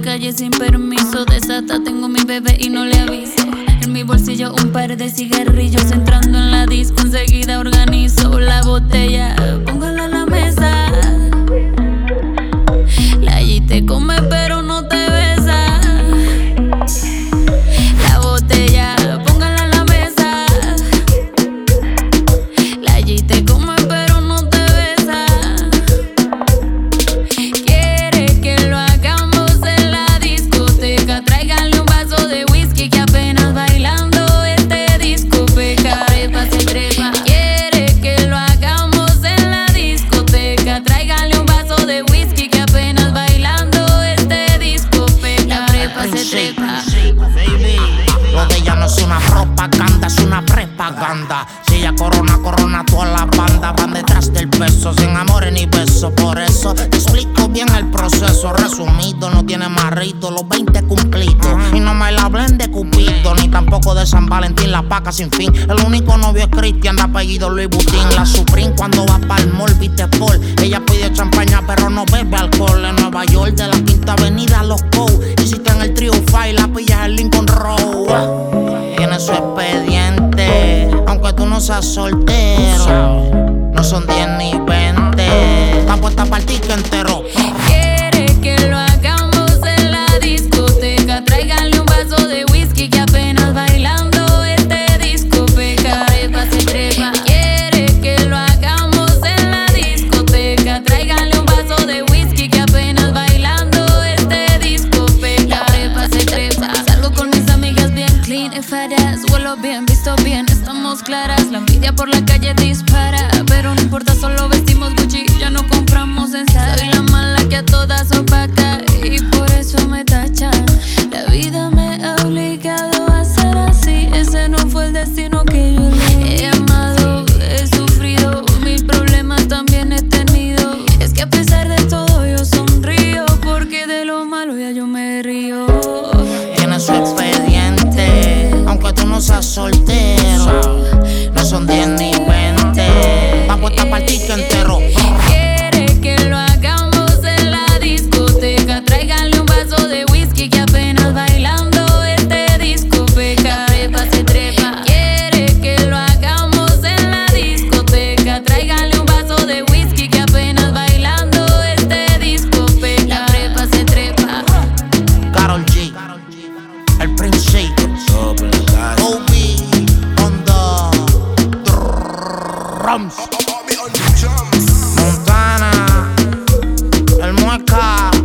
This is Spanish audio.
calle sin permiso. Desata, tengo mi bebé y no le aviso. En mi bolsillo un par de cigarrillos. Entrando en la disco, enseguida organizo es una propaganda, es una prepaganda. Si ella corona, corona toda la banda. Van detrás del peso, sin amores ni besos. Por eso te explico bien el proceso. Resumido, no tiene marrito, los 20 cumplidos. Y no me la hablen de Cupido, ni tampoco de San Valentín, la paca sin fin. El único novio es Cristian, de apellido Luis Butín. La Supreme cuando va pa'l mall, viste Paul. Ella pide champaña, pero no bebe alcohol. En Nueva York, de la no seas soltero. No son 10 ni 20. Está puesta para el entero. Calle dispara. Pero no importa, solo vestimos Gucci. Ya no compramos en. Soy la mala que a todas opaca. Y por eso me tachan. Montana, el mueca.